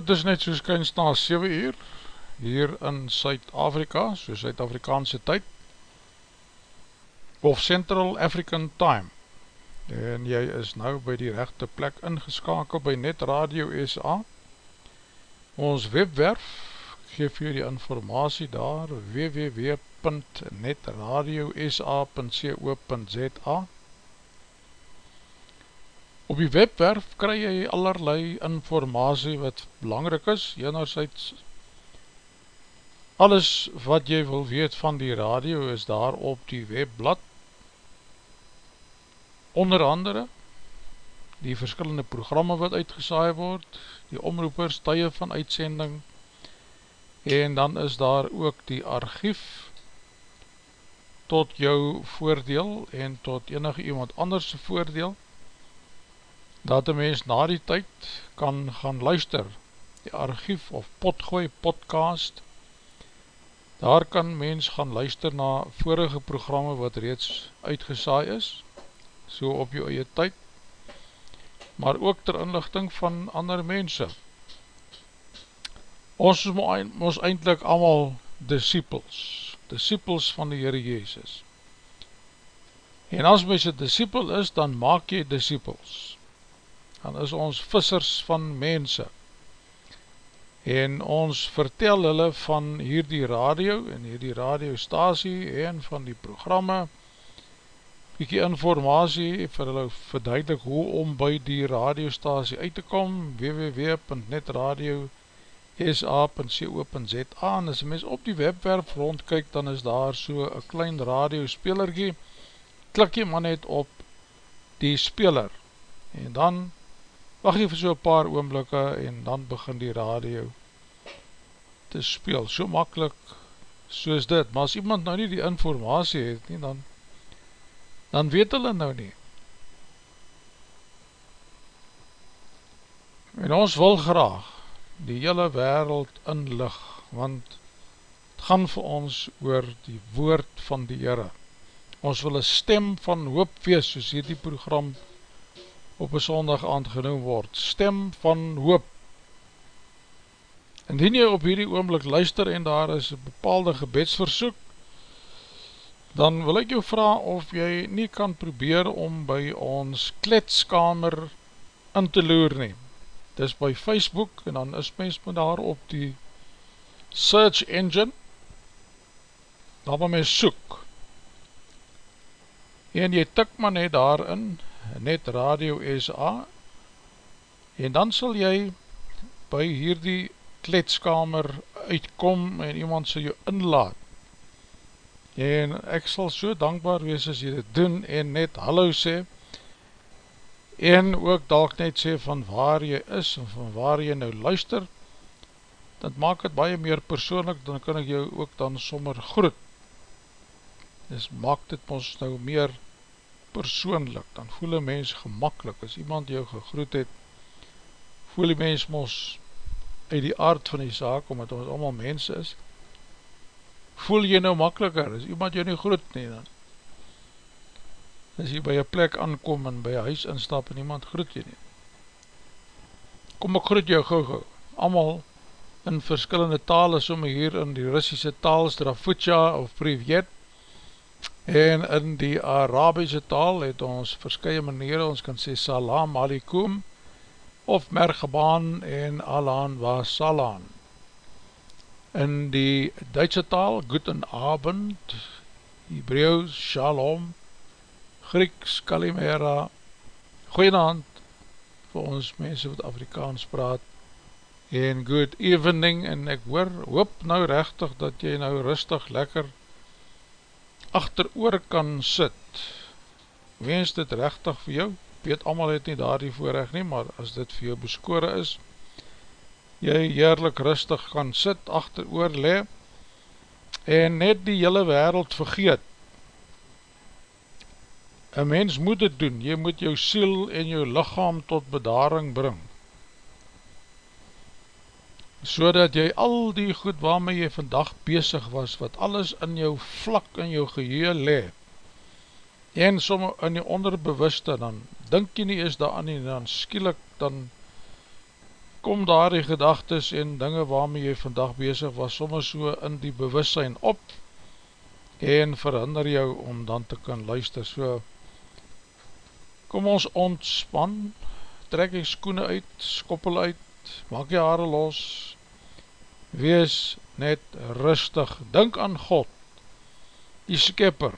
Dit is net soos kyns na 7 uur hier in Suid-Afrika, so Suid-Afrikaanse tyd of Central African Time. En jy is nou by die rechte plek ingeskakel by Net Radio SA ons webwerf geef jy die informatie daar www.netradiosa.co.za Op die webwerf kry jy allerlei informatie wat belangrijk is, enerzijds alles wat jy wil weet van die radio is daar op die webblad, onder andere die verskillende programme wat uitgesaai word, die omroepers, tye van uitsending, en dan is daar ook die archief tot jou voordeel en tot enige iemand anders voordeel, dat een mens na die tyd kan gaan luister, die archief of potgooi podcast, daar kan mens gaan luister na vorige programme wat reeds uitgesaai is, so op jou eie tyd, maar ook ter inlichting van ander mense. Ons is ons eindelijk allemaal disciples, disciples van die Heere Jezus. En as mens een disciple is, dan maak jy disciples. Dan is ons vissers van mense, en ons vertel hulle van hierdie radio, en hierdie radiostasie, en van die programme, bykie informatie vir hulle verduidelik hoe om by die radiostasie uit te kom, www.netradio.sa.co.za en as mens op die webwerf rondkyk, dan is daar so een klein radiospelerkie, klik jy maar net op die speler, en dan wacht jy vir so paar oomblikke, en dan begin die radio te speel, so makkelijk soos dit, maar as iemand nou nie die informatie het nie, dan dan weet hulle nou nie. En ons wil graag die hele wereld inlig, want het gaan vir ons oor die woord van die Heere. Ons wil een stem van hoop wees, soos hierdie program op een sondag aangenoem word. Stem van hoop. Indien jy op hierdie oomlik luister en daar is een bepaalde gebedsversoek, dan wil ek jou vraag of jy nie kan probeer om by ons kletskamer in te loer nie. Dis by Facebook en dan is mens met daar op die search engine, dan wil mens soek. En jy tik maar net daarin, net Radio SA, en dan sal jy by hierdie kletskamer uitkom en iemand sal jou inlaat. En ek sal so dankbaar wees as jy dit doen en net hallo sê en ook dalk net sê van waar jy is en van waar jy nou luister. Dat maak het baie meer persoonlik dan kan ek jou ook dan sommer groet. Dus maak dit ons nou meer persoonlik dan voel een mens gemakkelijk. As iemand jou gegroet het voel die mens ons uit die aard van die zaak omdat ons allemaal mens is voel jy nou makkeliker, as iemand jy nie groet nie dan, as jy by jy plek aankom en by jy huis instap en iemand groet jy nie, kom ek groet jou gauw gauw, allemaal in verskillende tale, somme hier in die Russische taal, Strafutja of Privet, en in die Arabische taal het ons verskye maniere, ons kan sê Salam Alikum, of Mergebaan en Alan wa Salam, in die Duitse taal, Guten Abend, Hebreeuws, Shalom, Grieks, Kalimera, Goeienavond, vir ons mense wat Afrikaans praat, en good evening, en ek hoor, hoop nou rechtig, dat jy nou rustig, lekker, achter oor kan sit, wens dit rechtig vir jou, weet allemaal het nie daar die voorrecht nie, maar as dit vir jou beskore is, jy heerlik rustig kan sit, achter oor le, en net die hele wereld vergeet. Een mens moet dit doen, jy moet jou siel en jou lichaam tot bedaring bring, so dat jy al die goed waarmee jy vandag bezig was, wat alles in jou vlak in jou geheel le, en somme in die onderbewuste, dan dink jy nie is daar aan nie, dan skielik dan kom daar die gedagtes en dinge waarmee jy vandag bezig was, soms so in die bewussein op en verhinder jou om dan te kan luister. So, kom ons ontspan, trek jy skoene uit, skoppel uit, maak jy haare los, wees net rustig, dink aan God, die skepper,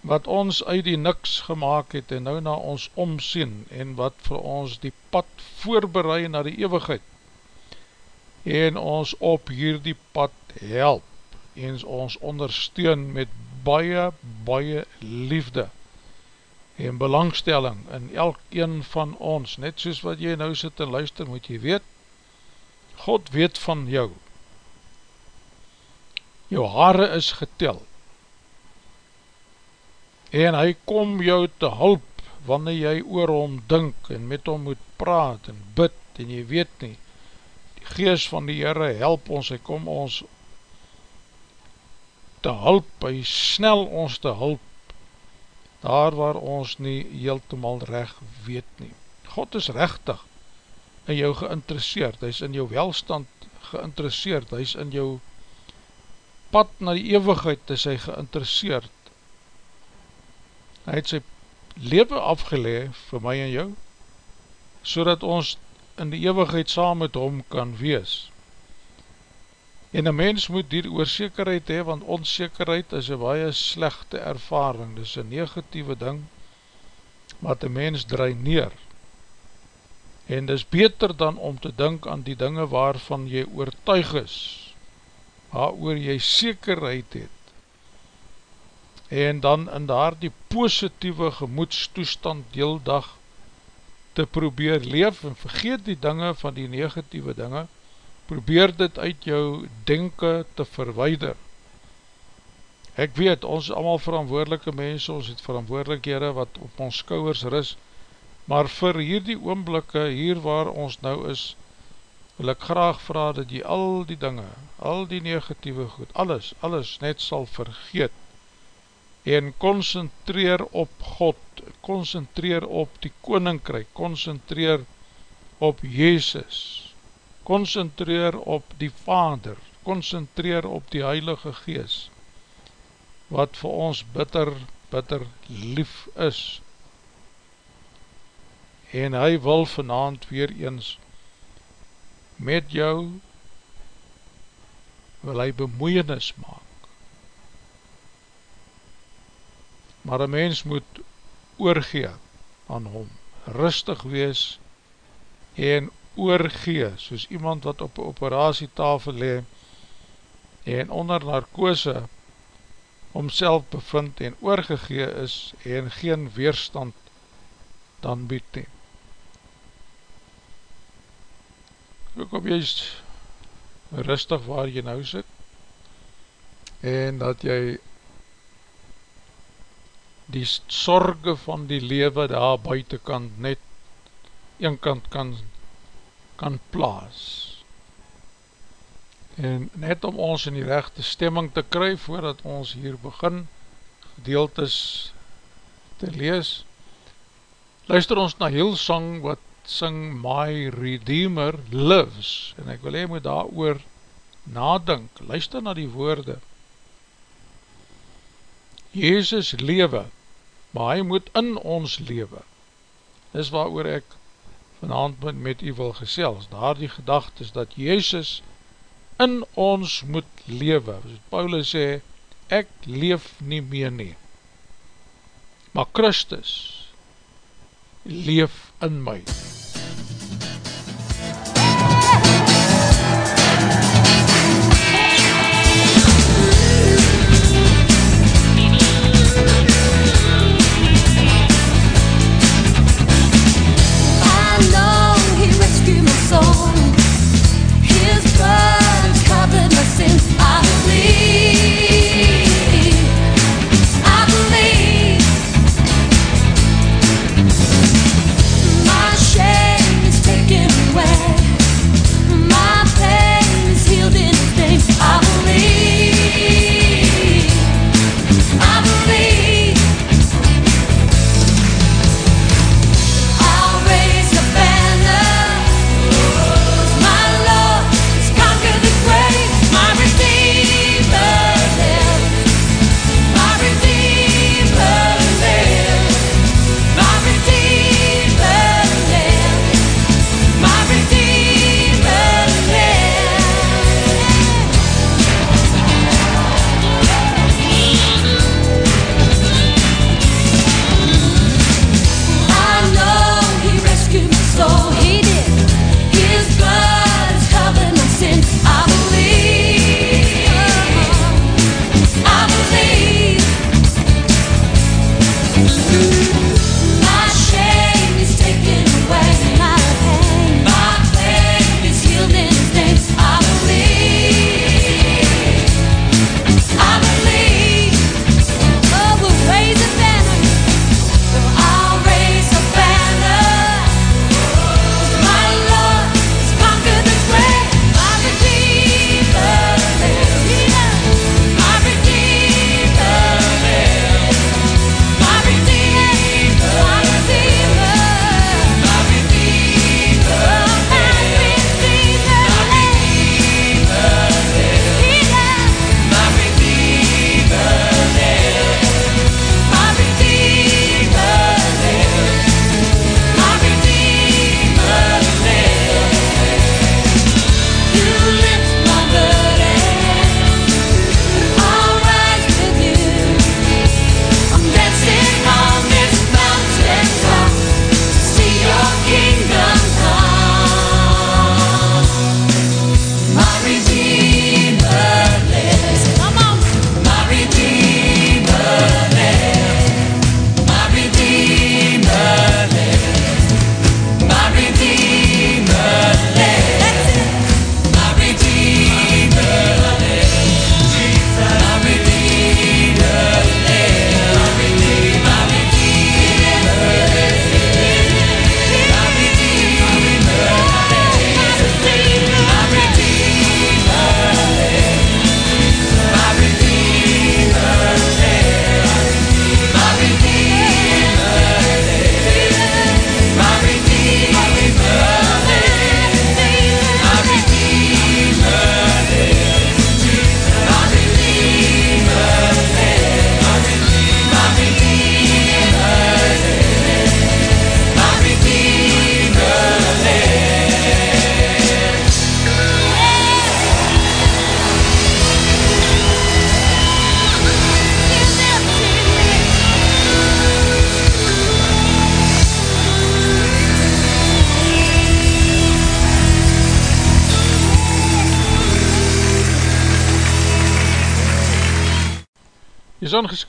wat ons uit die niks gemaakt het en nou na ons omsien en wat vir ons die pad voorbereid na die eeuwigheid. En ons op hierdie pad help en ons ondersteun met baie, baie liefde en belangstelling in elk een van ons, net soos wat jy nou sit en luister, moet jy weet, God weet van jou. Jou haare is geteld en hy kom jou te hulp wanneer jy oor hom dink en met hom moet praat en bid. En jy weet nie, die geest van die Heere help ons, hy kom ons te hulp, hy snel ons te hulp, daar waar ons nie heeltemaal recht weet nie. God is rechtig in jou geïnteresseerd, hy is in jou welstand geïnteresseerd, hy is in jou pad na die eeuwigheid, is hy geïnteresseerd, hy het sy leven afgelee vir my en jou, so ons in die eeuwigheid saam met hom kan wees. En een mens moet hier oorzekerheid hee, want onzekerheid is een baie slechte ervaring, dit is een negatieve ding, wat een mens draai neer. En dit is beter dan om te dink aan die dinge waarvan jy oortuig is, waar jy zekerheid het, en dan in daar die positieve gemoedstoestand deeldag te probeer leef en vergeet die dinge van die negatieve dinge, probeer dit uit jou denken te verweider. Ek weet, ons is allemaal verantwoordelike mense, ons het verantwoordelikhede wat op ons skouwers ris, maar vir hierdie oomblikke, hier waar ons nou is, wil ek graag vraag dat jy al die dinge, al die negatieve goed, alles, alles net sal vergeet, en concentreer op God, concentreer op die koninkryk, concentreer op Jezus, concentreer op die Vader, concentreer op die Heilige Gees, wat vir ons bitter, bitter lief is. En hy wil vanavond weer eens met jou wil hy bemoeienis maak. maar een mens moet oorgee aan hom, rustig wees en oorgee, soos iemand wat op een operatietafel le en onder narkose omself bevind en oorgegee is en geen weerstand dan bied nie. Ek hoop jy is rustig waar jy nou sit en dat jy die sorge van die lewe daar buitenkant net een kant kan, kan plaas. En net om ons in die rechte stemming te kry voordat ons hier begin gedeeltes te lees, luister ons na heel sang wat sing My Redeemer Lives en ek wil hy moet daar oor nadink, luister na die woorde Jezus lewe maar hy moet in ons lewe. Dis waar ek vanavond met, u wil gesels, daar die gedacht is dat Jezus in ons moet lewe. Paulus sê, ek leef nie meer nie, maar Christus leef in my. share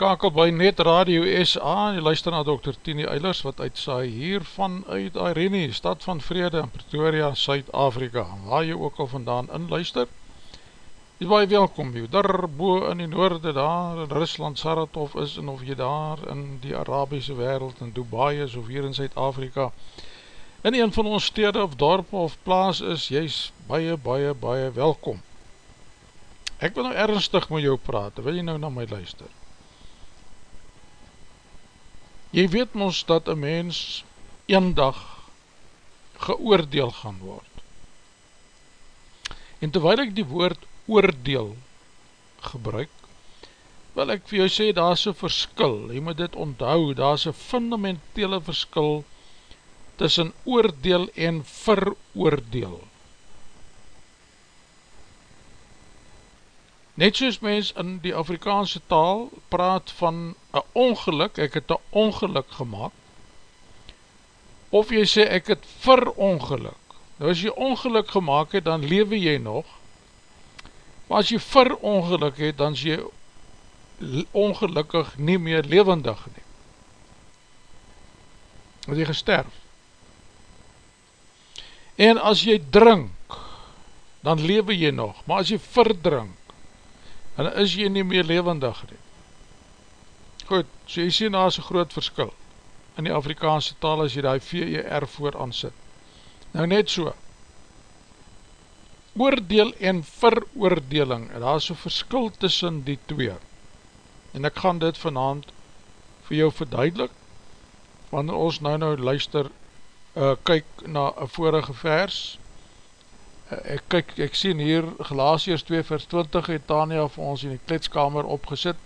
Aangeskakeld by Net Radio SA en jy luister na Dr. Tini Eilers wat uitsaai hier vanuit Irene, stad van Vrede in Pretoria, Suid-Afrika waar jy ook al vandaan inluister Jy is baie welkom, jy daar boe in die noorde daar in Rusland, Saratov is en of jy daar in die Arabiese wereld in Dubai is of hier in Suid-Afrika in een van ons stede of dorp of plaas is, jy is baie, baie, baie welkom Ek wil nou ernstig met jou praat, wil jy nou na my luister? Jy weet ons dat een mens een dag geoordeel gaan word. En terwijl ek die woord oordeel gebruik, wil ek vir jou sê, daar is een verskil, jy moet dit onthou, daar is een fundamentele verskil tussen oordeel en veroordeel. Net soos mens in die Afrikaanse taal praat van een ongeluk, ek het een ongeluk gemaakt, of jy sê ek het vir ongeluk. Nou as jy ongeluk gemaakt het, dan lewe jy nog, maar as jy vir ongeluk het, dan is jy ongelukkig nie meer levendig nie. Want jy gesterf. En as jy drink, dan lewe jy nog, maar as jy verdrink, en is jy nie meer levendig nie. Goed, so jy sien daar is een groot verskil. In die Afrikaanse taal as jy die VER voor aansit. Nou net so, oordeel en veroordeling, en daar is een verskil tussen die twee, en ek gaan dit vanavond vir jou verduidelik, wanneer ons nou nou luister, uh, kyk na een vorige vers, Eh, ek kyk, ek sien hier Galatius 2 vers 20 het Tania vir ons in die kletskamer opgesit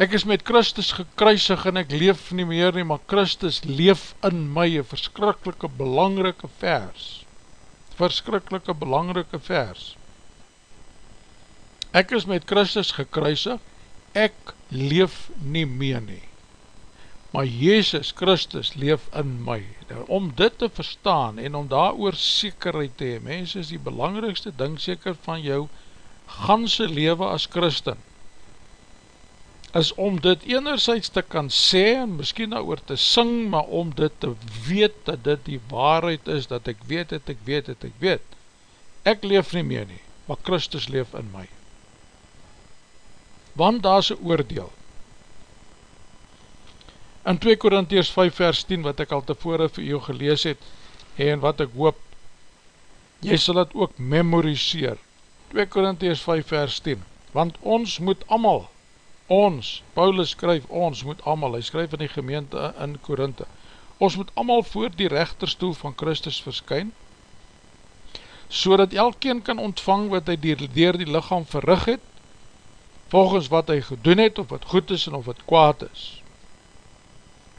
ek is met Christus gekruisig en ek leef nie meer nie, maar Christus leef in my, een verskrikkelike belangrike vers. Verskrikkelike belangrike vers. Ek is met Christus gekruisig ek leef nie meer nie. Maar Jezus Christus leef in my. Nou, om dit te verstaan en om daar oor sekerheid te hee, mens is die belangrikste ding seker van jou ganse leven as Christen, is om dit enerzijds te kan sê en miskien nou oor te sing, maar om dit te weet dat dit die waarheid is, dat ek weet het, ek weet het, ek weet. Ek leef nie meer nie, maar Christus leef in my. Want daar is een oordeel, in 2 Korinties 5 vers 10 wat ek al tevore vir jou gelees het en wat ek hoop jy sal het ook memoriseer 2 Korinties 5 vers 10 want ons moet amal ons, Paulus skryf ons moet amal, hy skryf in die gemeente in Korinthe ons moet amal voor die rechterstoel van Christus verskyn so dat elkeen kan ontvang wat hy dier, dier die lichaam verrig het volgens wat hy gedoen het of wat goed is en of wat kwaad is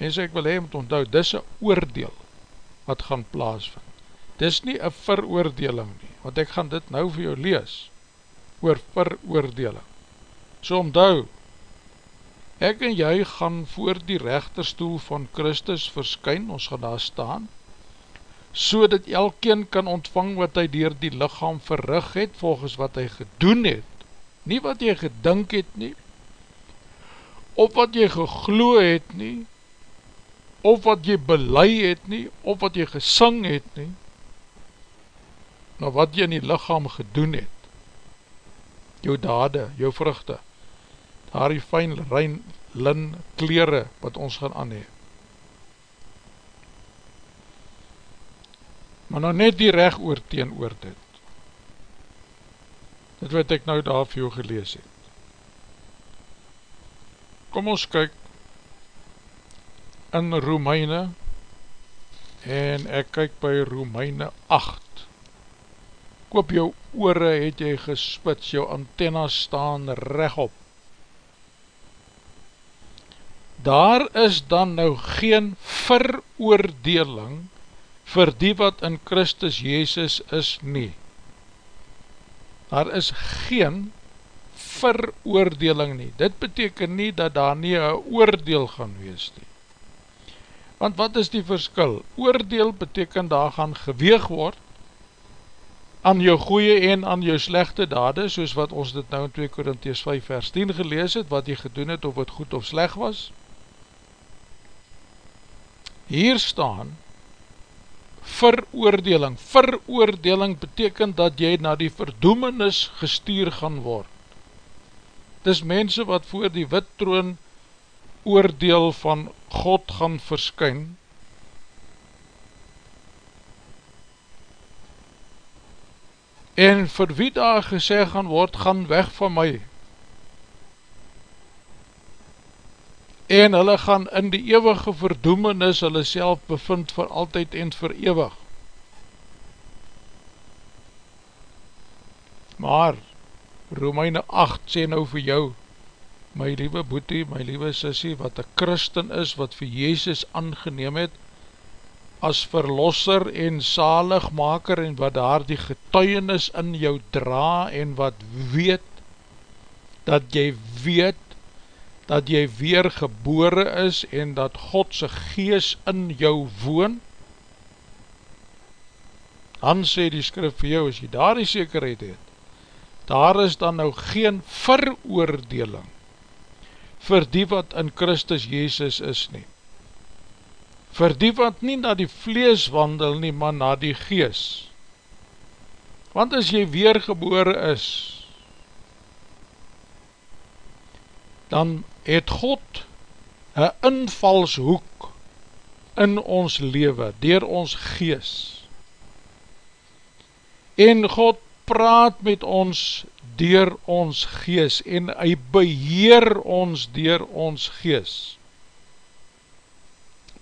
Mense, ek wil om te onthou, dis een oordeel wat gaan plaasvind. Dis nie een veroordeling nie, want ek gaan dit nou vir jou lees, oor veroordeling. So onthou, ek en jy gaan voor die rechterstoel van Christus verskyn, ons gaan daar staan, so dat elkeen kan ontvang wat hy dier die lichaam verrig het, volgens wat hy gedoen het, nie wat jy gedink het nie, of wat jy gegloe het nie, of wat jy belei het nie, of wat jy gesing het nie, na wat jy in die lichaam gedoen het, jou dade, jou vruchte, daar die fijn rein, lin, kleren, wat ons gaan aanhee. Maar nou net die recht oor teen oor dit, dit wat ek nou daar vir jou gelees het. Kom ons kyk, in Romeine en ek kyk by Romeine 8 koop jou oore het jy gespits, jou antenna staan rechtop daar is dan nou geen veroordeling vir die wat in Christus Jezus is nie daar is geen veroordeling nie dit beteken nie dat daar nie een oordeel gaan wees nie Want wat is die verskil? Oordeel beteken daar gaan geweeg word aan jou goeie en aan jou slechte dade, soos wat ons dit nou in 2 Korinties 5 vers 10 gelees het, wat jy gedoen het of het goed of sleg was. Hier staan, veroordeling. Veroordeling beteken dat jy na die verdoemenis gestuur gaan word. Dis mense wat voor die wit troon oordeel van God gaan verskyn, en vir wie daar gesê gaan word, gaan weg van my. En hulle gaan in die eeuwige verdoemenis hulle self bevind vir altyd en vir eeuwig. Maar, Romeine 8 sê nou vir jou, my liewe boetie, my liewe sissie, wat een christen is, wat vir Jezus aangeneem het, as verlosser en zaligmaker en wat daar die getuienis in jou dra en wat weet, dat jy weet, dat jy weer gebore is en dat Godse gees in jou woon, dan sê die skrif vir jou, as jy daar die zekerheid het, daar is dan nou geen veroordeling vir die wat in Christus Jezus is nie vir die wat nie na die vlees wandel nie, maar na die gees. Want as jy weergebore is, dan het God een invalshoek in ons leven, dier ons gees. En God praat met ons dier ons gees en hy beheer ons dier ons gees.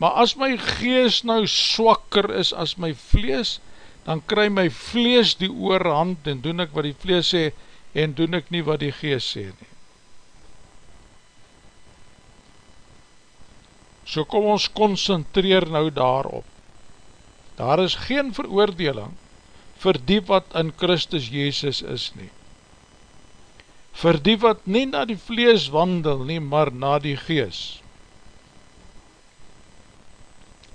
Maar as my gees nou swakker is as my vlees, dan kry my vlees die oorhand en doen ek wat die vlees sê en doen ek nie wat die gees sê nie. So kom ons concentreer nou daarop. Daar is geen veroordeling vir die wat in Christus Jezus is nie. Vir die wat nie na die vlees wandel nie, maar na die gees.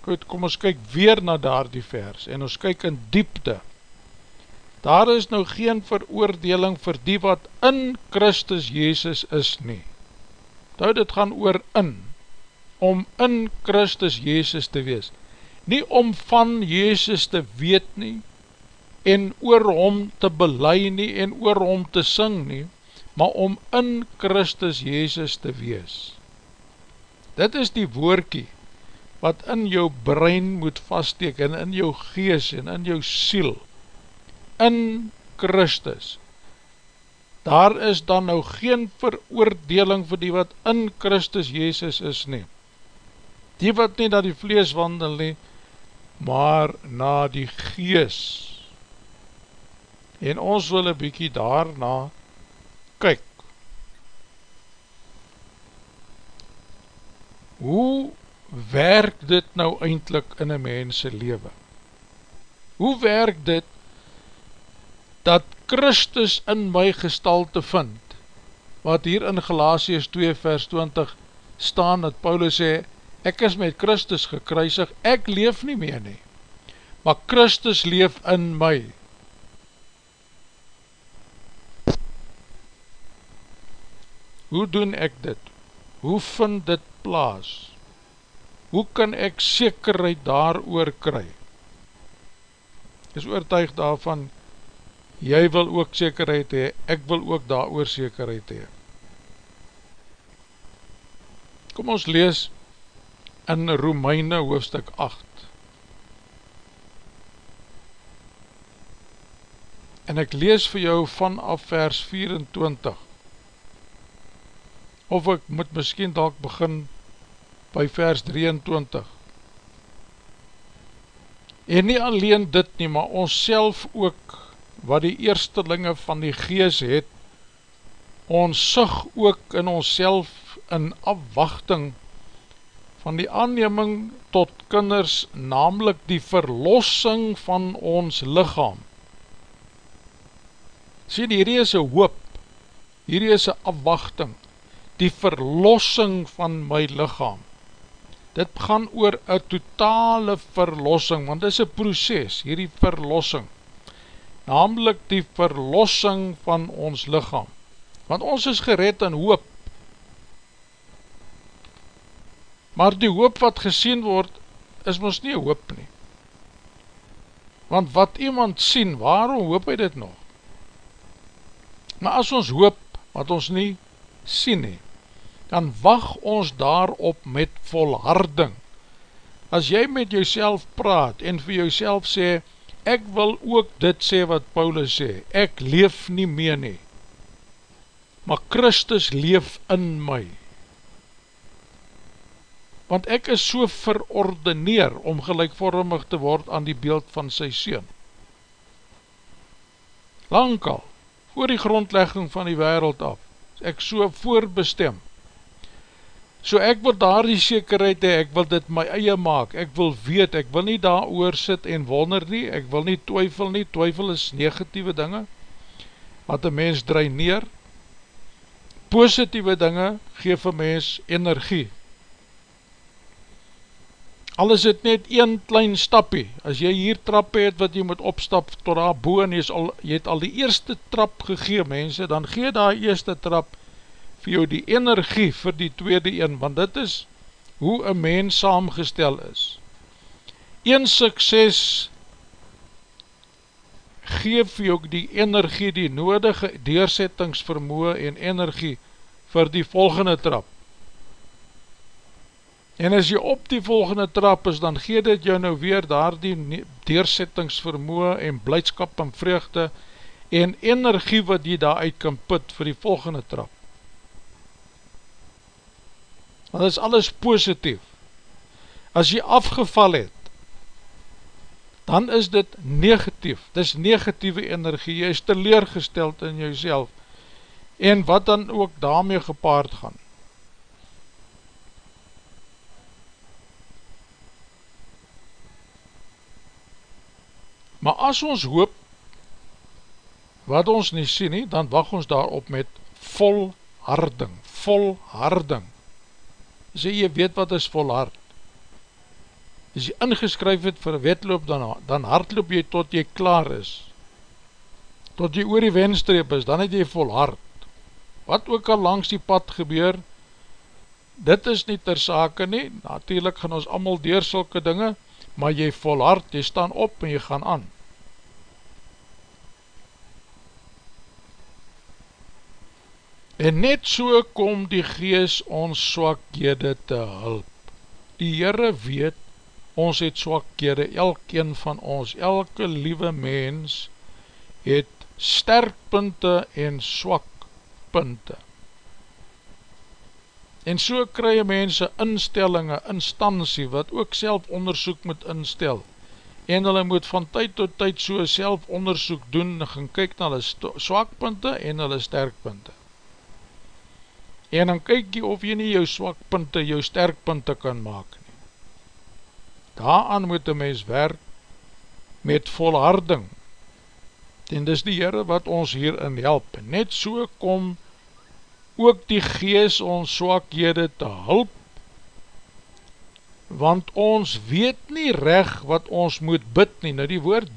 Goed, kom ons kyk weer na daar die vers en ons kyk in diepte. Daar is nou geen veroordeling vir die wat in Christus Jezus is nie. Nou dit gaan oor in, om in Christus Jezus te wees. Nie om van Jezus te weet nie, en oor hom te belei nie, en oor hom te sing nie, maar om in Christus Jezus te wees. Dit is die woordkie, wat in jou brein moet vaststeek en in jou gees en in jou siel in Christus daar is dan nou geen veroordeling vir die wat in Christus Jezus is nie die wat nie na die vlees wandel nie maar na die gees en ons wil een bykie daarna kyk hoe werk dit nou eindelijk in een mense leven? Hoe werk dit dat Christus in my gestalte vind? Wat hier in Galatius 2 vers 20 staan, dat Paulus sê, ek is met Christus gekruisig, ek leef nie meer nie, maar Christus leef in my. Hoe doen ek dit? Hoe vind dit plaas? hoe kan ek sekerheid daar oor kry? Is oortuig daarvan, jy wil ook sekerheid hee, ek wil ook daar oor sekerheid hee. Kom ons lees in Romeine hoofstuk 8. En ek lees vir jou vanaf vers 24. Of ek moet miskien dalk begin by vers 23. En nie alleen dit nie, maar ons self ook, wat die eerstelinge van die gees het, ons sig ook in ons self in afwachting van die aanneming tot kinders, namelijk die verlossing van ons lichaam. Sien, hierdie is een hoop, hierdie is een afwachting, die verlossing van my lichaam dit gaan oor een totale verlossing, want dit is een proces, hierdie verlossing. namelijk die verlossing van ons lichaam. Want ons is gered in hoop. Maar die hoop wat gesien word, is ons nie hoop nie. Want wat iemand sien, waarom hoop hy dit nog? Maar as ons hoop, wat ons nie sien nie, dan wacht ons daarop met volharding. As jy met jouself praat en vir jouself sê, ek wil ook dit sê wat Paulus sê, ek leef nie meer nie, maar Christus leef in my. Want ek is so verordeneer om gelijkvormig te word aan die beeld van sy Seun. Lang al, voor die grondlegging van die wereld af, ek so voorbestem, So ek wil daar die zekerheid hee, ek wil dit my eie maak, ek wil weet, ek wil nie daar oor sit en wonder nie, ek wil nie twyfel nie, twyfel is negatieve dinge, wat een mens draai neer, positieve dinge geef een mens energie. Al is het net een klein stapie, as jy hier trap het wat jy moet opstap tot daar boe en jy, al, jy het al die eerste trap gegee mense, dan gee daar eerste trap vir jou die energie vir die tweede een, want dit is hoe een mens saamgestel is. Een sukses geef jou die energie, die nodige deursettingsvermoe en energie vir die volgende trap. En as jy op die volgende trap is, dan gee dit jou nou weer daar die deursettingsvermoe en blijdskap en vreugde en energie wat jy daar uit kan put vir die volgende trap want is alles positief. As jy afgeval het, dan is dit negatief, dit is negatieve energie, jy is teleergesteld in jyself, en wat dan ook daarmee gepaard gaan. Maar as ons hoop, wat ons nie sien nie, dan wacht ons daarop met volharding, volharding sê jy weet wat is volhard. As jy ingeskryf het vir wetloop, dan, dan hardloop jy tot jy klaar is. Tot jy oor die wenstreep is, dan het jy volhard. Wat ook al langs die pad gebeur, dit is nie ter sake nie, natuurlijk gaan ons allemaal deur sulke dinge, maar jy volhard, jy staan op en jy gaan aan. En net so kom die gees ons swakhede te hulp. Die Heere weet, ons het swakhede, elkeen van ons, elke liewe mens, het sterkpunte en swakpunte. En so krij mense instellinge, instantie, wat ook self onderzoek moet instel. En hulle moet van tyd tot tyd so self onderzoek doen, en gaan kyk na hulle swakpunte en hulle sterkpunte en dan kyk jy of jy nie jou swakpunte, jou sterkpunte kan maak nie. Daaraan moet een mens werk met volharding, en dis die Heere wat ons hierin help, net so kom ook die gees ons swakhede te hulp, want ons weet nie reg wat ons moet bid nie, nou die woord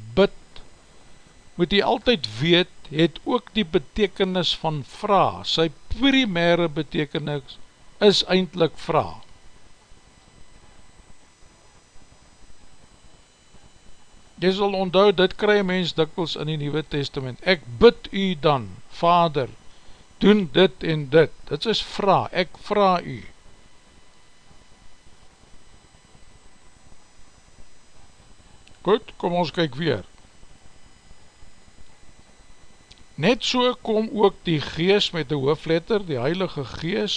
moet jy altyd weet, het ook die betekenis van vraag, sy primaire betekenis is eindelijk vraag. Jy sal onthou, dit krij mens dikwels in die Nieuwe Testament, ek bid u dan, Vader, doen dit en dit, dit is vraag, ek vraag u. Goed, kom ons kyk weer. Net so kom ook die gees met die hoofletter, die heilige gees,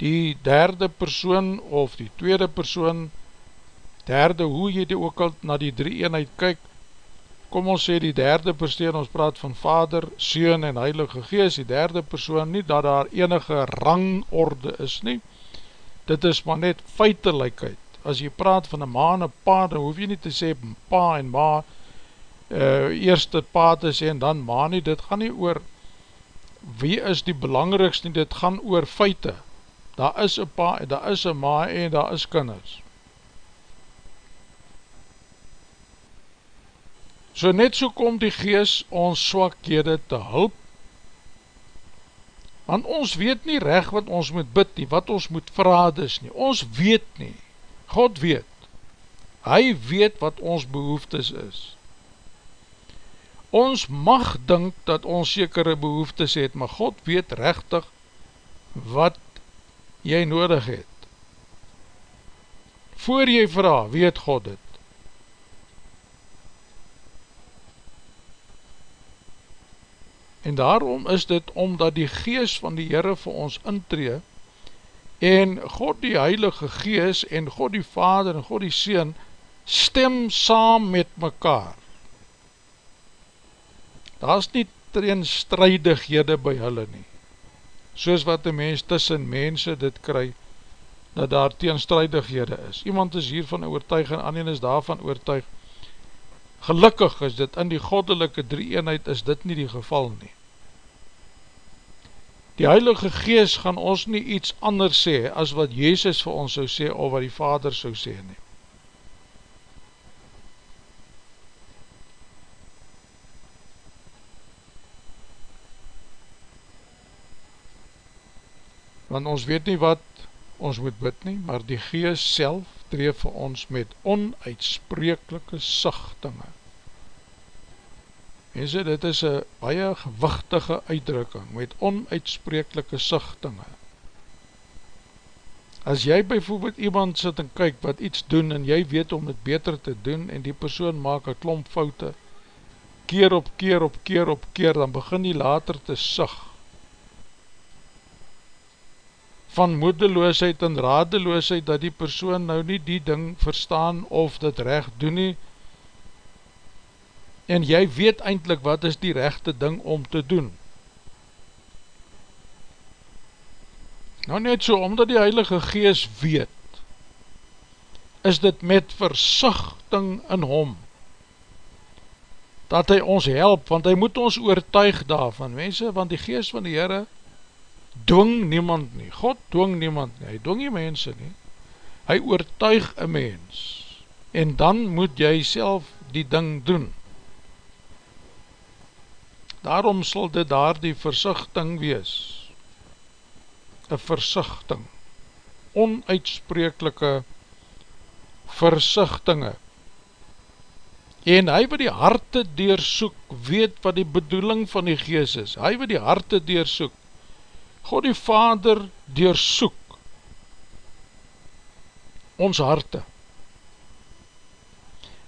die derde persoon of die tweede persoon, derde, hoe jy die ook al na die drie eenheid kyk, kom ons sê die derde persoon, ons praat van vader, seun en heilige gees, die derde persoon, nie dat daar enige rangorde is nie, dit is maar net feitelijkheid, as jy praat van een ma en een pa, dan hoef jy nie te sê pa en ma, uh, eerste pa te sê en dan ma nie, dit gaan nie oor wie is die belangrikste nie, dit gaan oor feite. Daar is een pa, daar is een ma en daar is kinders. So net so kom die gees ons swakhede te hulp, want ons weet nie reg wat ons moet bid nie, wat ons moet vraag is nie, ons weet nie, God weet, hy weet wat ons behoeftes is. Ons mag dink dat ons sekere behoeftes het, maar God weet rechtig wat jy nodig het. Voor jy vraag, weet God het. En daarom is dit omdat die gees van die Heere vir ons intree en God die Heilige Gees en God die Vader en God die Seen stem saam met mekaar. Daar is nie teenstrijdighede by hulle nie. Soos wat die mens tussen mense dit kry, dat daar teenstrijdighede is. Iemand is hiervan oortuig en ander is daarvan oortuig. Gelukkig is dit in die goddelike drie eenheid is dit nie die geval nie. Die Heilige Gees gaan ons nie iets anders sê as wat Jezus vir ons sou sê of wat die Vader sou sê nie. Want ons weet nie wat ons moet bid nie, maar die Gees self tree vir ons met onuitsprekelike sigtinge Mense, dit is een baie gewichtige uitdrukking met onuitsprekelike sichtinge. As jy bijvoorbeeld iemand sit en kyk wat iets doen en jy weet om het beter te doen en die persoon maak een klomp foute, keer op keer op keer op keer, dan begin die later te sig. Van moedeloosheid en radeloosheid dat die persoon nou nie die ding verstaan of dit recht doen nie, en jy weet eindelijk wat is die rechte ding om te doen. Nou net so, omdat die Heilige Gees weet, is dit met versichting in hom, dat hy ons help, want hy moet ons oortuig daarvan, mense, want die Gees van die Heere dwing niemand nie, God dwing niemand nie, hy dwing nie mense nie, hy oortuig een mens, en dan moet jy self die ding doen, Daarom sal dit daar die versichting wees. Een versichting. Onuitsprekelike versichtinge. En hy wat die harte deersoek, weet wat die bedoeling van die gees is. Hy wat die harte deersoek, God die Vader deersoek, ons harte.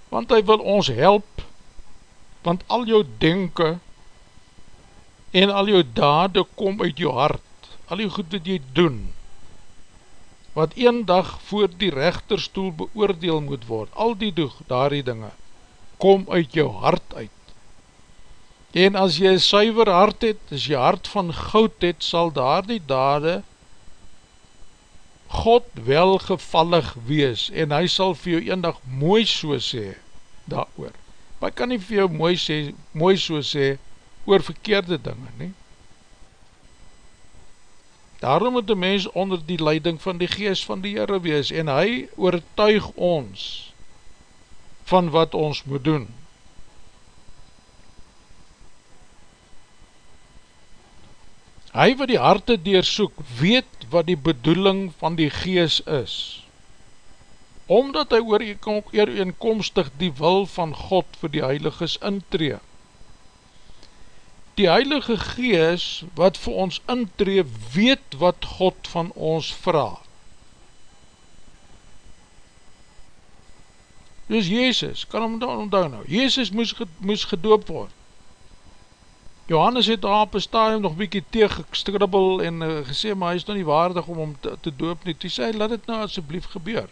Want hy wil ons help, want al jou denken, en al jou dade kom uit jou hart, al die goed wat jy doen, wat een dag voor die rechterstoel beoordeel moet word, al die doeg, daar die dinge, kom uit jou hart uit. En as jy een suiver hart het, as jy hart van goud het, sal daar die dade God welgevallig wees, en hy sal vir jou een dag mooi so sê, daar oor. Maar kan nie vir jou mooi, sê, mooi so sê, oor verkeerde dinge, nie? Daarom moet die mens onder die leiding van die geest van die Heere wees en hy oortuig ons van wat ons moet doen. Hy wat die harte deersoek, weet wat die bedoeling van die geest is. Omdat hy ooreenkomstig die wil van God vir die heiliges intreed die Heilige Gees wat vir ons intree weet wat God van ons vraag. Dus Jezus, kan hom dan onthou nou, Jezus moes, moes gedoop word. Johannes het daar op een stadium nog bykie tegengestribbel en uh, gesê, maar hy is nou nie waardig om hom te, te doop nie. Toe sê, laat het nou asjeblief gebeur.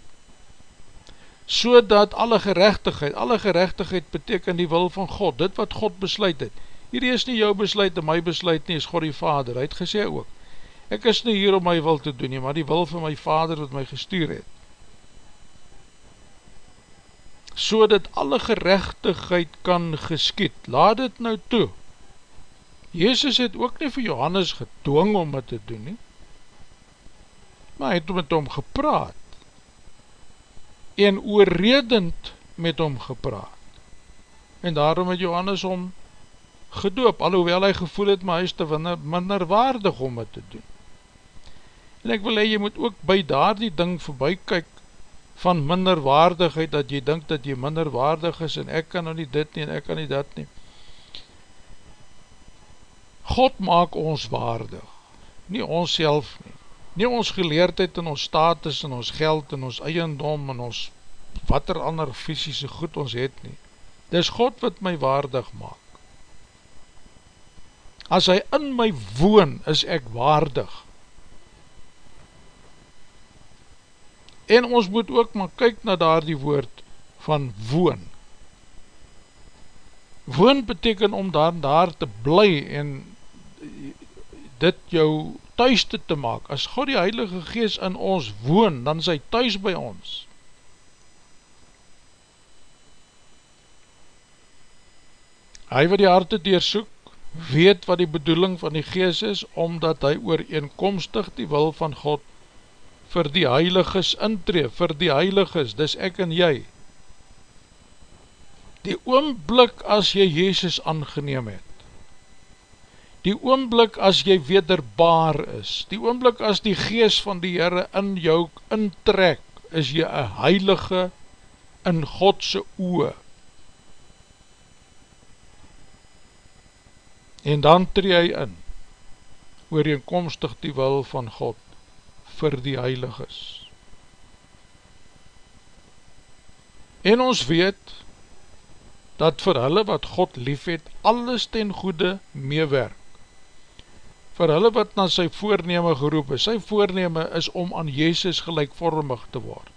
So dat alle gerechtigheid, alle gerechtigheid beteken die wil van God, dit wat God besluit het, Hierdie is nie jou besluit en my besluit nie, is God die Vader. Hy het gesê ook, ek is nie hier om my wil te doen nie, maar die wil van my Vader wat my gestuur het. So dat alle gerechtigheid kan geskiet, laat het nou toe. Jezus het ook nie vir Johannes gedwong om het te doen nie, maar hy het met hom gepraat en oorredend met hom gepraat en daarom het Johannes om gedoop, alhoewel hy gevoel het, maar hy is te minder waardig om het te doen. En ek wil hee, jy moet ook by daar die ding voorbij kyk, van minderwaardigheid, dat jy dink dat jy minderwaardig is, en ek kan nou nie dit nie, en ek kan nie dat nie. God maak ons waardig, nie ons self nie, nie ons geleerdheid en ons status en ons geld en ons eiendom en ons wat er ander fysische goed ons het nie. Dis God wat my waardig maak. As hy in my woon, is ek waardig. En ons moet ook maar kyk na daar die woord van woon. Woon beteken om daar, daar te bly en dit jou thuiste te maak. As God die Heilige Gees in ons woon, dan is hy thuis by ons. Hy wat die harte deersoek, weet wat die bedoeling van die Gees is, omdat hy ooreenkomstig die wil van God vir die heiliges intree, vir die heiliges, dis ek en jy. Die oomblik as jy Jezus aangeneem het, die oomblik as jy wederbaar is, die oomblik as die gees van die Heere in jou intrek, is jy een heilige in Godse oe. En dan tree hy in, ooreenkomstig die wil van God vir die heiliges. En ons weet, dat vir hulle wat God lief het, alles ten goede meewerk. Vir hulle wat na sy voorneme geroep is, sy voorneme is om aan Jezus gelijkvormig te word.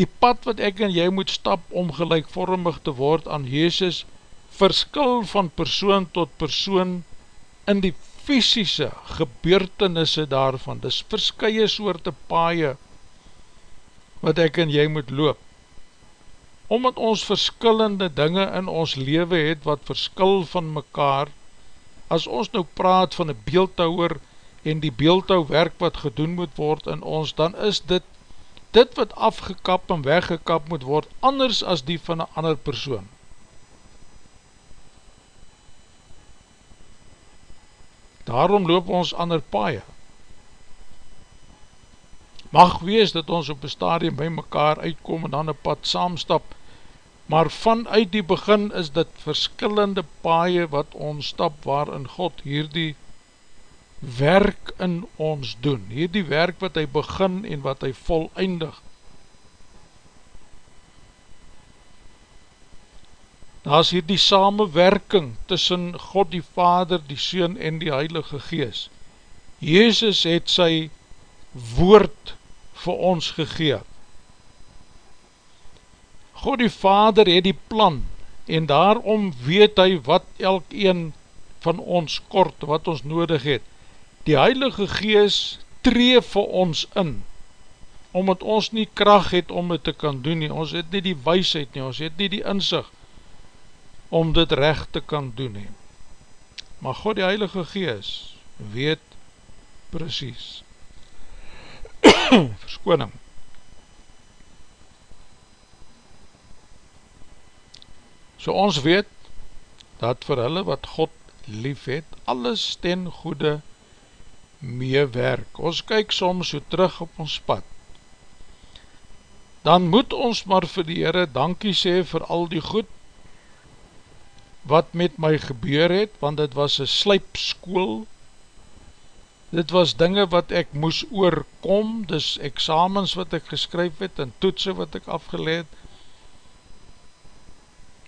Die pad wat ek en jy moet stap om gelijkvormig te word aan Jezus, verskil van persoon tot persoon in die fysische gebeurtenisse daarvan, dis verskye soorte paaie wat ek en jy moet loop. Omdat ons verskillende dinge in ons leven het wat verskil van mekaar, as ons nou praat van een beeldhouwer en die beeldhouwerk wat gedoen moet word in ons, dan is dit, dit wat afgekap en weggekap moet word, anders as die van een ander persoon. Daarom loop ons ander paie. Mag wees dat ons op een stadium by mekaar uitkom en dan een pad saamstap, maar vanuit die begin is dit verskillende paie wat ons stap waarin God hierdie werk in ons doen, hierdie werk wat hy begin en wat hy volleindig. daar is hier die samenwerking tussen God die Vader, die Seun en die Heilige Gees. Jezus het sy woord vir ons gegeet. God die Vader het die plan en daarom weet hy wat elk een van ons kort, wat ons nodig het. Die Heilige Gees tree vir ons in, omdat ons nie kracht het om het te kan doen nie, ons het nie die weisheid nie, ons het nie die inzicht, om dit recht te kan doen he. Maar God die Heilige Gees weet precies. Verskoning. So ons weet dat vir hulle wat God lief het, alles ten goede meewerk. Ons kyk soms so terug op ons pad. Dan moet ons maar vir die Heere dankie sê vir al die goed wat met my gebeur het, want dit was een slypskoel, dit was dinge wat ek moes oorkom, dis examens wat ek geskryf het, en toetsen wat ek afgeleid,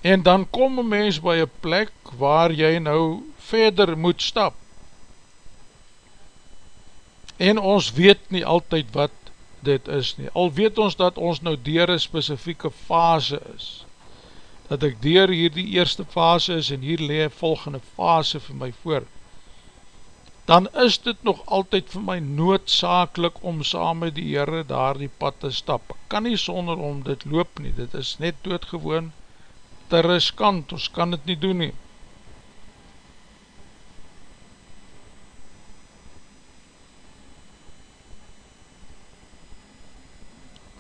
en dan kom een mens by een plek waar jy nou verder moet stap, en ons weet nie altyd wat dit is nie, al weet ons dat ons nou dier een specifieke fase is, dat ek dier hier die eerste fase is en hier lee volgende fase vir my voor, dan is dit nog altyd vir my noodzakelik om saam met die Heere daar die pad te stap. Ek kan nie sonder om dit loop nie, dit is net doodgewoon te riskant, ons kan dit nie doen nie.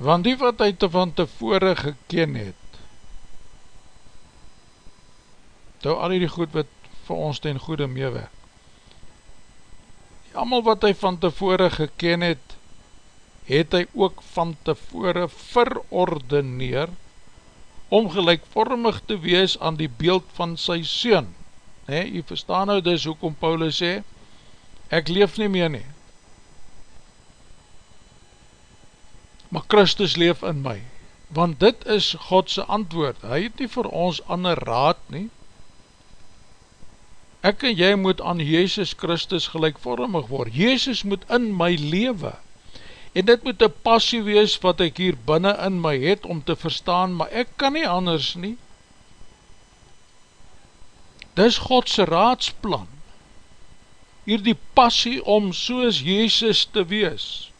Want die wat hy te van tevore geken het, toe al die goed wat vir ons ten goede meewerk. Amal wat hy van tevore geken het, het hy ook van tevore verordeneer om gelijkvormig te wees aan die beeld van sy Seun. Nee, jy verstaan nou dus hoekom Paulus sê, ek leef nie meer nie, maar Christus leef in my, want dit is Godse antwoord, hy het nie vir ons ander raad nie, ek en jy moet aan Jezus Christus gelijkvormig word, Jezus moet in my lewe, en dit moet een passie wees wat ek hier binnen in my het om te verstaan, maar ek kan nie anders nie, dis Godse raadsplan, hier die passie om soos Jezus te wees,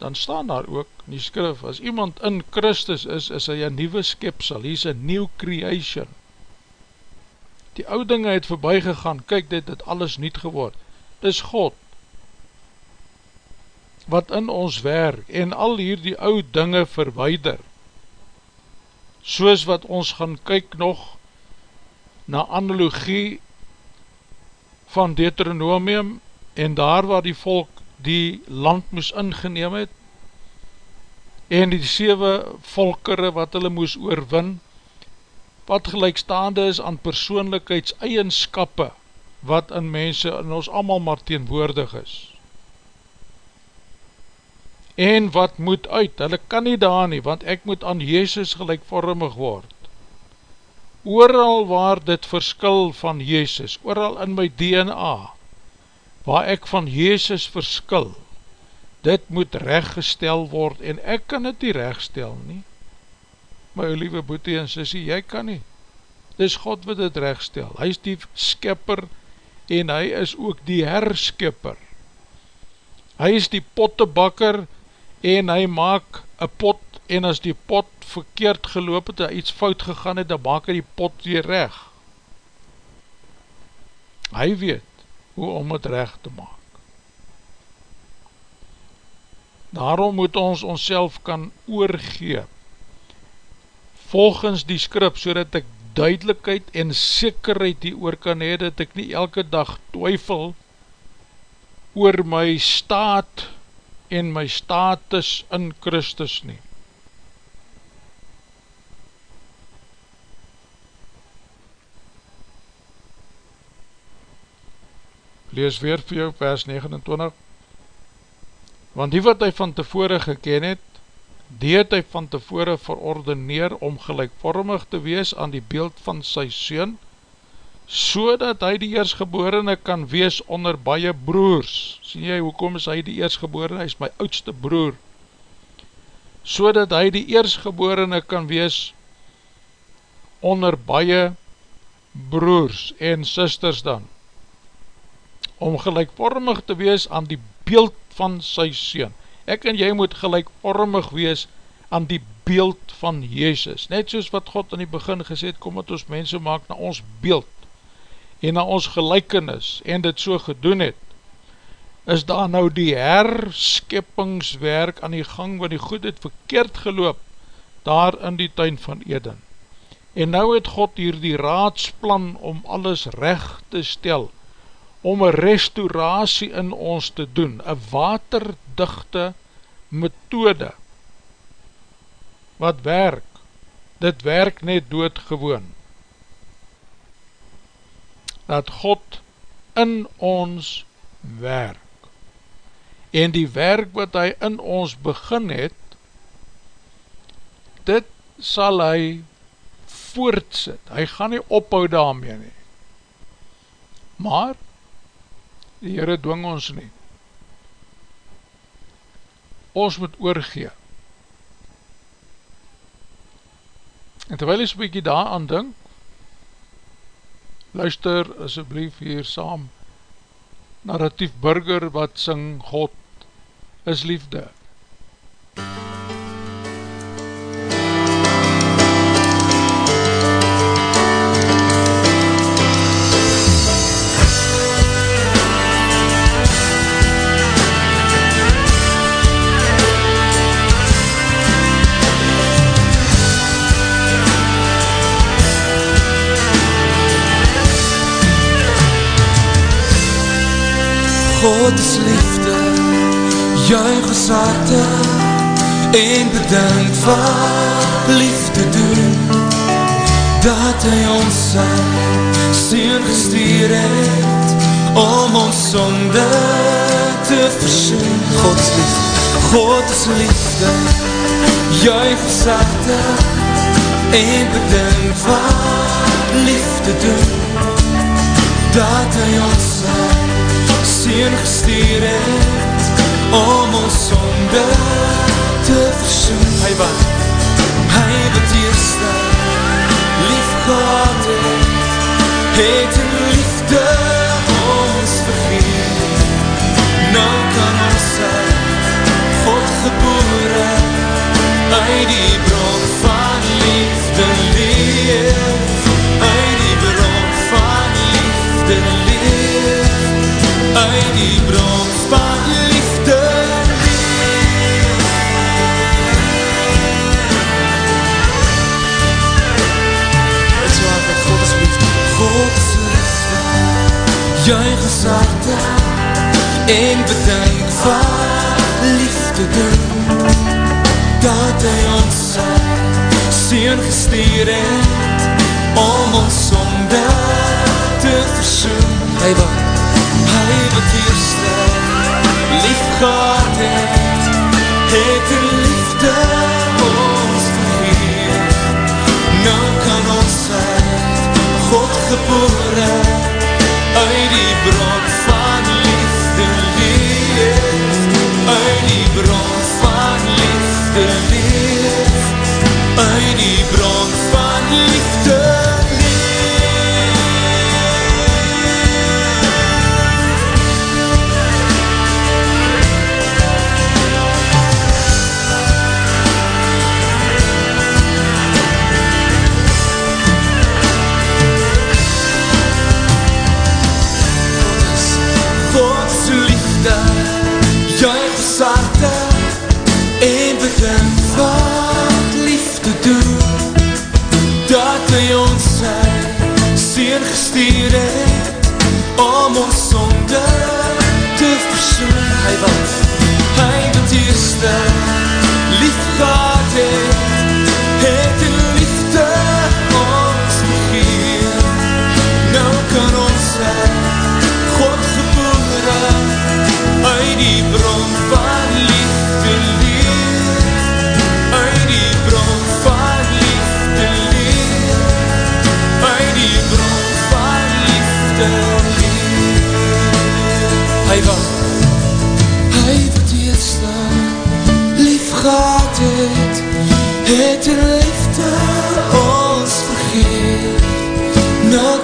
dan staan daar ook in die skrif, as iemand in Christus is, is hy een nieuwe skepsel, hy is een new creation. Die oude dinge het voorbij gegaan, kyk dit, het alles niet geword. Dis God, wat in ons werk, en al hier die oude dinge verweider, soos wat ons gaan kyk nog, na analogie van Deuteronomium, en daar waar die volk die land moes ingeneem het en die sewe volkere wat hulle moes oorwin wat gelijkstaande is aan persoonlikheidseienskappe wat in mense in ons allemaal maar teenwoordig is. En wat moet uit, hulle kan nie daar nie, want ek moet aan Jezus gelijkvormig word. Ooral waar dit verskil van Jezus, ooral in my DNA waar ek van Jezus verskil, dit moet rechtgestel word, en ek kan dit nie rechtstel nie. My lieve boete en sissie, jy kan nie. Dis God wat dit rechtstel. Hy is die skipper, en hy is ook die herskipper. Hy is die pottebakker, en hy maak een pot, en as die pot verkeerd geloop het, iets fout gegaan het, dan maak hy die pot weer recht. Hy weet, hoe om het recht te maak. Daarom moet ons ons kan oorgee, volgens die skrip, so dat ek duidelijkheid en sekerheid die oor kan hee, dat ek nie elke dag twyfel oor my staat en my status in Christus neem. lees weer vir jou vers 29 want die wat hy van tevore geken het die het hy van tevore verordeneer om gelijkvormig te wees aan die beeld van sy Seun so dat hy die eersgeborene kan wees onder baie broers. Sien jy hoekom is hy die eersgeborene hy is my oudste broer. So dat hy die eersgeborene kan wees onder baie broers en sisters dan. Om gelijkvormig te wees aan die beeld van sy Seen. Ek en jy moet gelijkvormig wees aan die beeld van Jezus. Net soos wat God in die begin gesê het, kom het ons mense maak na ons beeld en na ons gelijkenis en dit so gedoen het, is daar nou die herskippingswerk aan die gang wat die goed het verkeerd geloop daar in die tuin van Eden. En nou het God hier die raadsplan om alles recht te stel, om een restauratie in ons te doen, een waterdichte methode, wat werk, dit werk net doodgewoon, dat God in ons werk, en die werk wat hy in ons begin het, dit sal hy voortsit, hy gaan nie ophou daarmee nie, maar, die Heere dwing ons nie. Ons moet oorgee. En terwijl ons bykie daar aan dink, luister asjeblief hier saam, narratief burger wat sing God is liefde. Harte en bedank wat liefde doen, dat hy ons sy sien gestuur het, om ons sonde te versoen. God is liefde, God is liefde, juig ons harte en bedank wat liefde doen, dat hy ons sy Seen gestuur het om ons sonde te versoen. Hy wat, hy wat eerste lief gehad het, het in liefde ons vergeet. Nou kan ons God geboore uit die bron van liefde leef, uit die bron van liefde leef uit die bron van liefde Het Juig ons harte En bedank van liefde doen. Dat hy ons Seen gestuur het Om ons sonde te versoen. Hy wat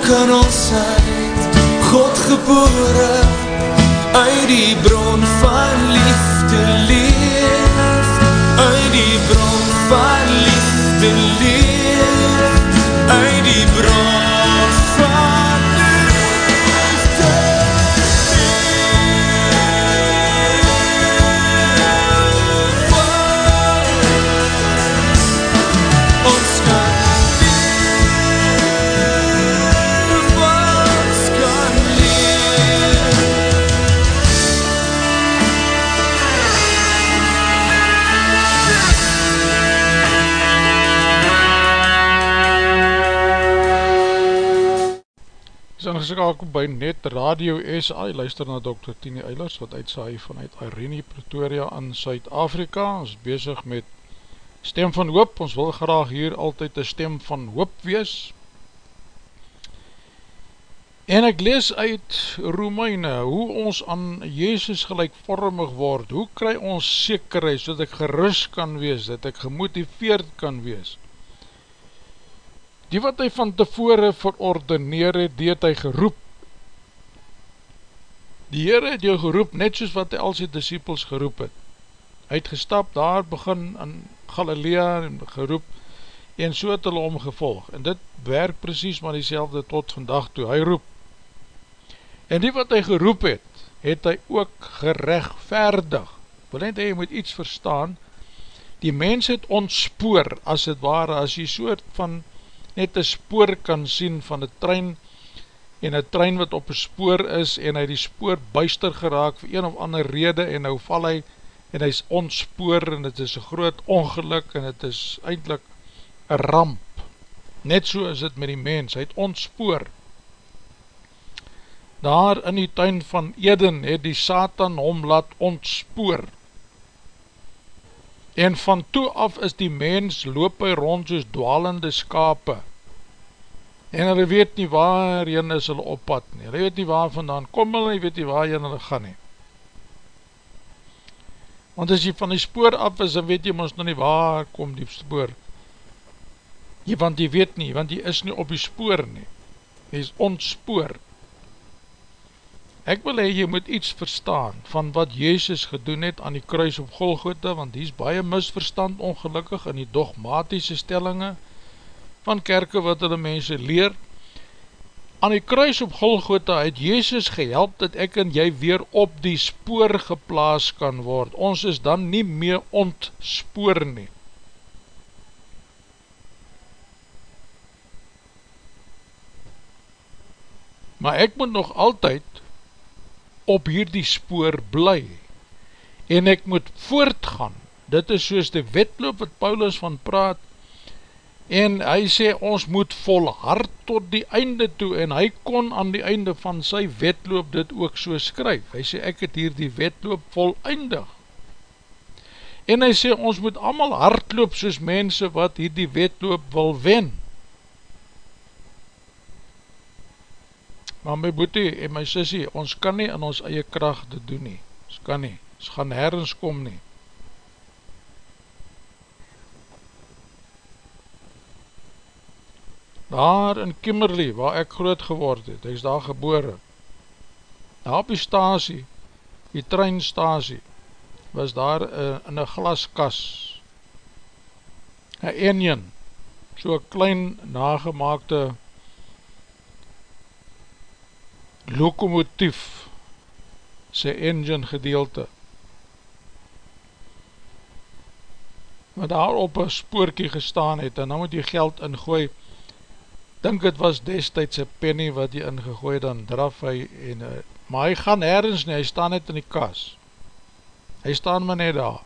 kan ons uit. God geboore uit die bron van liefde leef, uit die bron van liefde leef, uit die bron ingeskakel by Net Radio SA, luister na Dr. Tini Eilers, wat uitsaai vanuit Irene Pretoria in Suid-Afrika, ons bezig met stem van hoop, ons wil graag hier altyd een stem van hoop wees, en ek lees uit Romeine, hoe ons aan Jezus gelijkvormig word, hoe kry ons sekerheid, so dat ek gerust kan wees, dat ek gemotiveerd kan wees, Die wat hy van tevore verordeneer het, die het hy geroep. Die Heere het jou geroep, net soos wat hy al sy disciples geroep het. Hy het gestap daar, begin in Galilea en geroep, en so het hulle omgevolg. En dit werk precies maar die tot vandag toe. Hy roep. En die wat hy geroep het, het hy ook gerechtvaardig. Wil net hy moet iets verstaan, die mens het ontspoor, as het ware, as jy soort van net een spoor kan sien van die trein en een trein wat op een spoor is en hy die spoor buister geraak vir een of ander rede en nou val hy en hy is ontspoor en het is een groot ongeluk en het is eindelijk een ramp. Net so is het met die mens, hy het ontspoor. Daar in die tuin van Eden het die Satan hom laat ontspoor en van toe af is die mens loop hy rond soos dwalende skape. En hulle weet nie waar jyn is hulle op pad nie, hulle weet nie waar vandaan kom hulle, hulle weet nie waar jyn hulle gaan nie. Want as jy van die spoor af is, dan weet jy ons nog nie waar kom die spoor. Jy, want jy weet nie, want jy is nie op die spoor nie. Jy is ontspoor Ek wil hee, jy moet iets verstaan van wat Jezus gedoen het aan die kruis op Golgotha, want die is baie misverstand ongelukkig in die dogmatische stellinge van kerke wat hulle mense leer. Aan die kruis op Golgotha het Jezus gehelp dat ek en jy weer op die spoor geplaas kan word. Ons is dan nie meer ontspoor nie. Maar ek moet nog altyd op hierdie spoor bly. En ek moet voortgaan. Dit is soos die wetloop wat Paulus van praat. En hy sê ons moet volhard tot die einde toe. En hy kon aan die einde van sy wetloop dit ook so skryf. Hy sê ek het hier die wetloop volleindig en hy sê ons moet allemaal hardloop soos mense wat hier die wetloop wil wen Maar my boete en my sissie, ons kan nie in ons eie kracht dit doen nie. Ons kan nie, ons gaan herens kom nie. Daar in Kimmerley, waar ek groot geword het, ek is daar gebore, daar op die stasie, die treinstasie, was daar uh, in een glaskas, een enjen, so klein nagemaakte lokomotief sy engine gedeelte. Wat daar op een spoorkie gestaan het en dan moet jy geld ingooi. Dink het was destijds een penny wat jy ingegooi dan draf hy en, uh, maar hy gaan ergens nie, hy staan net in die kas. Hy staan maar net daar.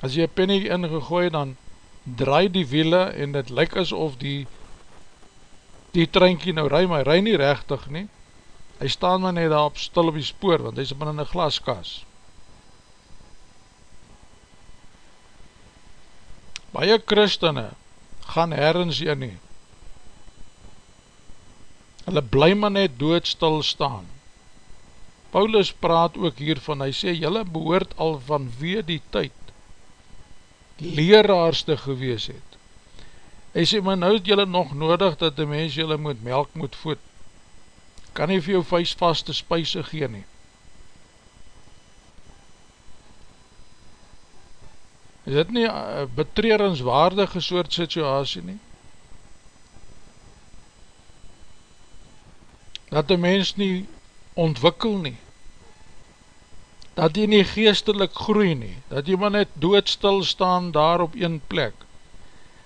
As jy een penny ingegooi dan draai die wiele en het lyk asof die die treinkie nou rui, maar hy rui nie rechtig nie, hy staan maar net daar op stil op die spoor, want hy is in een glaskas. Baie christene gaan herens in nie, hulle bly maar net doodstil staan. Paulus praat ook hiervan, hy sê, julle behoort al vanweer die tyd leraars te gewees het. Hy sê, maar nou het jylle nog nodig dat die mens jylle moet melk moet voed. Kan nie vir jou vuistvaste spuise gee nie. Is dit nie een betreerenswaardige soort situasie nie? Dat die mens nie ontwikkel nie. Dat jy nie geestelik groei nie. Dat jy maar net doodstil staan daar op een plek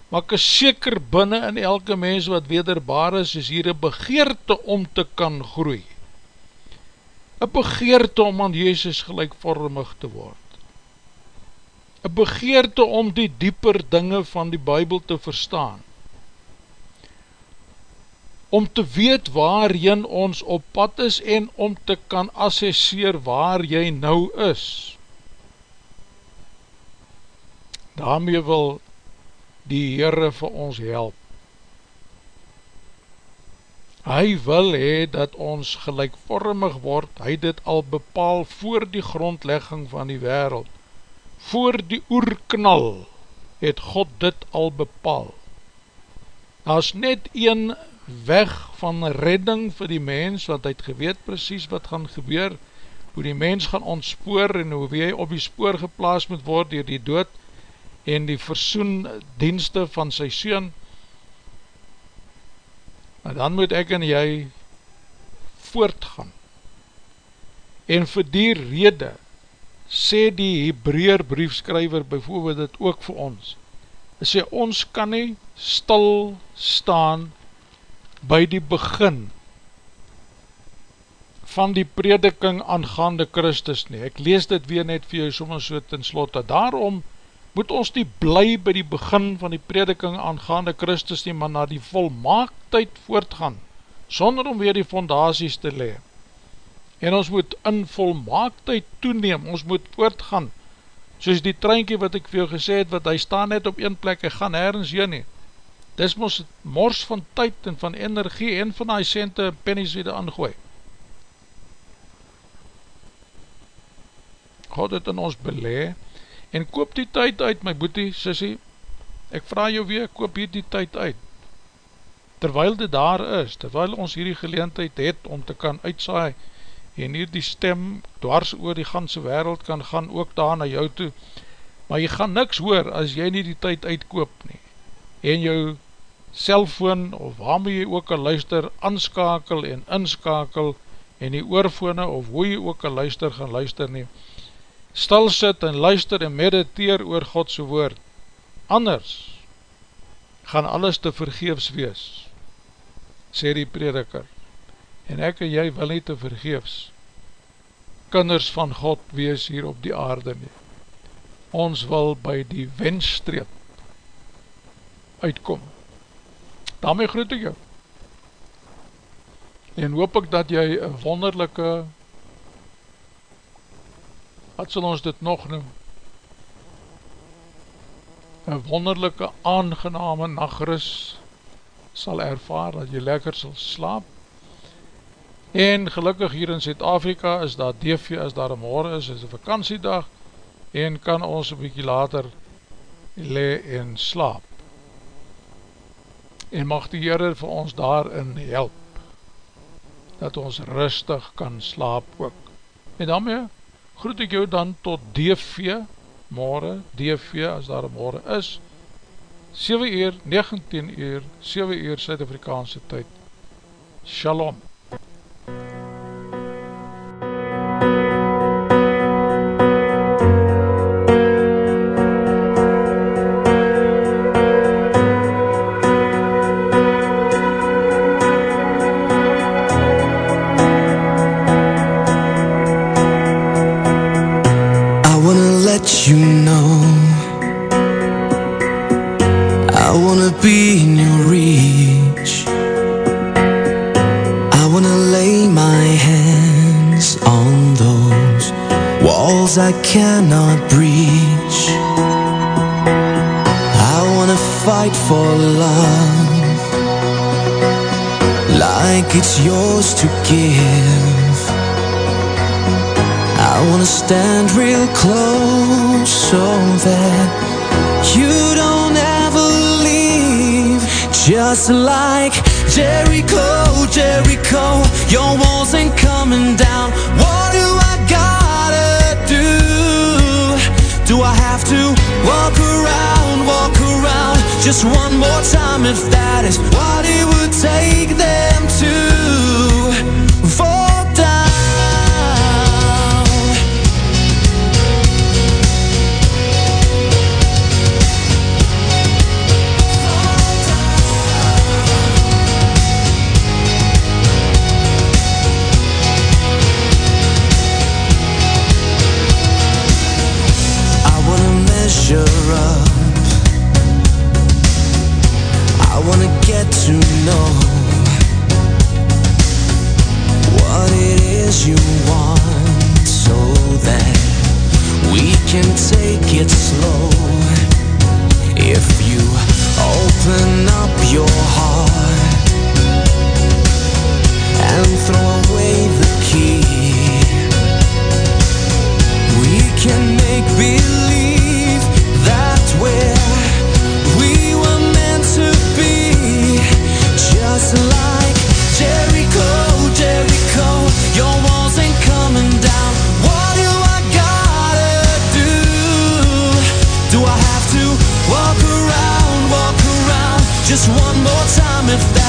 maar ek is seker binnen in elke mens wat wederbaar is, is hier een begeerte om te kan groei. Een begeerte om aan Jezus gelijkvormig te word. Een begeerte om die dieper dinge van die Bijbel te verstaan. Om te weet waar jy ons op pad is en om te kan assesseer waar jy nou is. Daarmee wil die Heere vir ons help. Hy wil hee dat ons gelijkvormig word, hy dit al bepaal voor die grondlegging van die wereld. Voor die oerknal het God dit al bepaal. Daar is net een weg van redding vir die mens, want hy het geweet precies wat gaan gebeur, hoe die mens gaan ontspoor en hoe hy op die spoor geplaas moet word dier die dood, en die versoendienste van sy soon, en dan moet ek en jy voortgaan. En vir die rede sê die Hebreer briefskryver bijvoorbeeld dit ook vir ons. Hy sê ons kan nie stil staan by die begin van die prediking aangaande Christus nie. Ek lees dit weer net vir jou soms so ten slotte. Daarom moet ons nie bly by die begin van die prediking aangaande Christus nie, maar na die volmaaktheid voortgaan, sonder om weer die fondaties te le. En ons moet in volmaaktheid toeneem, ons moet voortgaan, soos die treinkie wat ek vir jou gesê het, wat hy staan net op een plek, hy gaan herens hier nie. Dis mos mors van tyd en van energie en van die cente en pennies wie die aangooi. God het in ons belee, en koop die tyd uit, my boetie, sissie, ek vraag jou weer, koop hier die tyd uit, terwyl dit daar is, terwyl ons hierdie geleentheid het, om te kan uitsaai, en hier die stem, dwars oor die ganse wereld kan gaan, ook daar na jou toe, maar jy gaan niks hoor, as jy nie die tyd uitkoop nie, en jou cellfoon, of waarmee jy ook al luister, anskakel en inskakel, en die oorfone, of hoe jy ook al luister, gaan luister nie, stil sit en luister en mediteer oor Godse woord. Anders gaan alles te vergeefs wees, sê die prediker. En ek en jy wil nie te vergeefs kinders van God wees hier op die aarde nie. Ons wil by die wendstreep uitkom. Daarmee groet ek jou. En hoop ek dat jy een wonderlijke wat sal ons dit nog noem? Een wonderlijke aangename nachtrus sal ervaar dat jy lekker sal slaap. En gelukkig hier in Zuid-Afrika is daar DV as daar morgen is, is een vakantiedag en kan ons een bykie later le en slaap. En mag die Heere vir ons daarin help dat ons rustig kan slaap ook. En daarmee groet ek jou dan tot DV, morgen, DV, as daar morgen is, 7 uur, 19 uur, 7 uur Suid-Afrikaanse tyd. Shalom. cannot breach. I wanna fight for love Like it's yours to give. I wanna stand real close So that you don't ever leave. Just like Jericho, Jericho Your walls ain't coming down. What do I got? Do I have to walk around, walk around Just one more time if that is what it would take them to can take it slow if you open up your heart and throw away the key. Just one more time if that